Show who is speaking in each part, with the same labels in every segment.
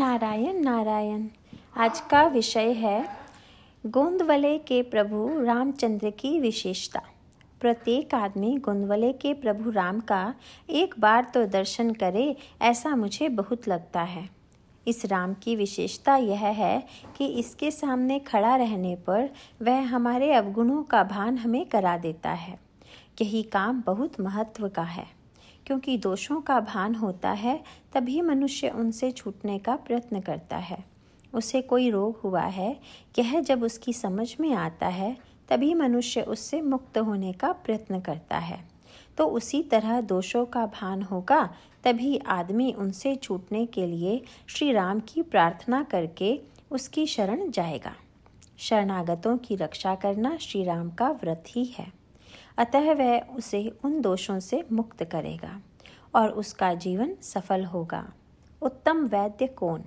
Speaker 1: नारायण नारायण। आज का विषय है गोंदवले के प्रभु रामचंद्र की विशेषता। प्रत्येक आदमी गोंदवले के प्रभु राम का एक बार तो दर्शन करे, ऐसा मुझे बहुत लगता है। इस राम की विशेषता यह है कि इसके सामने खड़ा रहने पर वह हमारे अवगुणों का भान हमें करा देता है। यही काम बहुत महत्व का है। क्योंकि दोषों का भान होता है, तभी मनुष्य उनसे छूटने का प्रयत्न करता है। उसे कोई रोग हुआ है, यह जब उसकी समझ में आता है, तभी मनुष्य उससे मुक्त होने का प्रयत्न करता है। तो उसी तरह दोषों का भान होगा, तभी आदमी उनसे छूटने के लिए श्री राम की प्रार्थना करके उसकी शरण जाएगा। शरणागतों की रक्षा करना श्री राम का व्रत ही है। अतः वह उसे उन दोषों से मुक्त करेगा और उसका जीवन सफल होगा। उत्तम वैद्य कौन?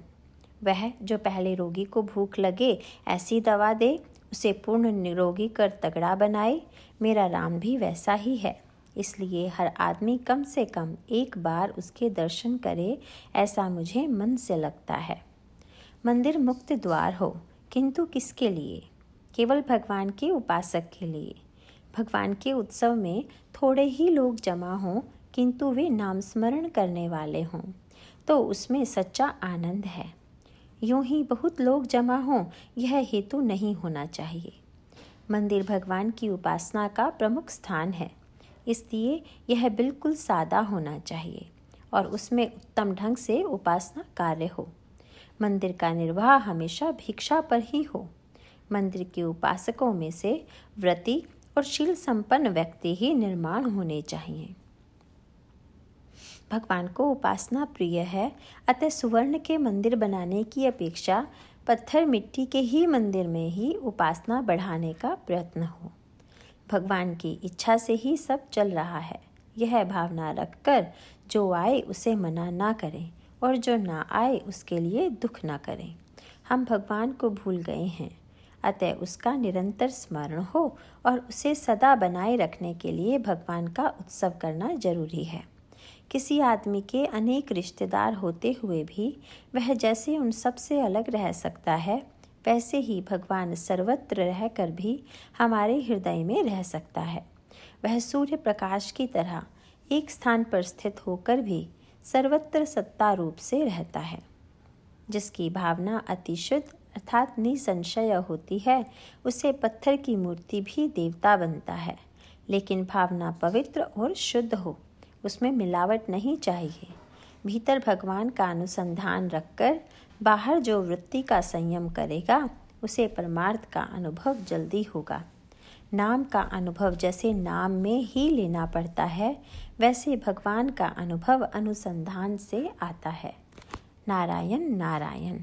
Speaker 1: वह जो पहले रोगी को भूख लगे, ऐसी दवा दे, उसे पूर्ण निरोगी कर तगड़ा बनाए, मेरा राम भी वैसा ही है। इसलिए हर आदमी कम से कम एक बार उसके दर्शन करे, ऐसा मुझे मन से लगता है। मंदिर मुक्त द्वार हो, किंतु किसके लिए? केवल भगवान के उपासक के लिए। भगवान के उत्सव में थोड़े ही लोग जमा हों, किंतु वे नाम स्मरण करने वाले हों। तो उसमें सच्चा आनंद है। यूँ ही बहुत लोग जमा हों, यह हेतु नहीं होना चाहिए। मंदिर भगवान की उपासना का प्रमुख स्थान है। इसलिए यह बिल्कुल सादा होना चाहिए और उसमें उत्तम ढंग से उपासना कार्य हो। मंदिर का निर्वाह हमेशा भिक्षा पर ही हो। मंदिर के उपासकों में से व्रती और शील संपन्न व्यक्ति ही निर्माण होने चाहिए। भगवान को उपासना प्रिय है, अतः सुवर्ण के मंदिर बनाने की अपेक्षा पत्थर मिट्टी के ही मंदिर में ही उपासना बढ़ाने का प्रयत्न हो। भगवान की इच्छा से ही सब चल रहा है। यह भावना रखकर जो आए उसे मना ना करें और जो ना आए उसके लिए दुख ना करें। हम भगवान को भूल गए हैं। अतः उसका निरंतर स्मरण हो और उसे सदा बनाए रखने के लिए भगवान का उत्सव करना ज़रूरी है। किसी आदमी के अनेक रिश्तेदार होते हुए भी वह जैसे उन सबसे अलग रह सकता है, वैसे ही भगवान सर्वत्र रहकर भी हमारे हृदय में रह सकता है। वह सूर्य प्रकाश की तरह एक स्थान पर स्थित होकर भी सर्वत्र सत्ता रूप से रहता है, जिसकी भावना अतिशुद्ध अर्थात निसंशय होती है, उसे पत्थर की मूर्ति भी देवता बनता है। लेकिन भावना पवित्र और शुद्ध हो, उसमें मिलावट नहीं चाहिए। भीतर भगवान का अनुसंधान रखकर, बाहर जो वृत्ति का संयम करेगा, उसे परमार्थ का अनुभव जल्दी होगा। नाम का अनुभव जैसे नाम में ही लेना पड़ता है, वैसे भगवान का अनुभव अनुसंधान से आता है। नारायण नारायण।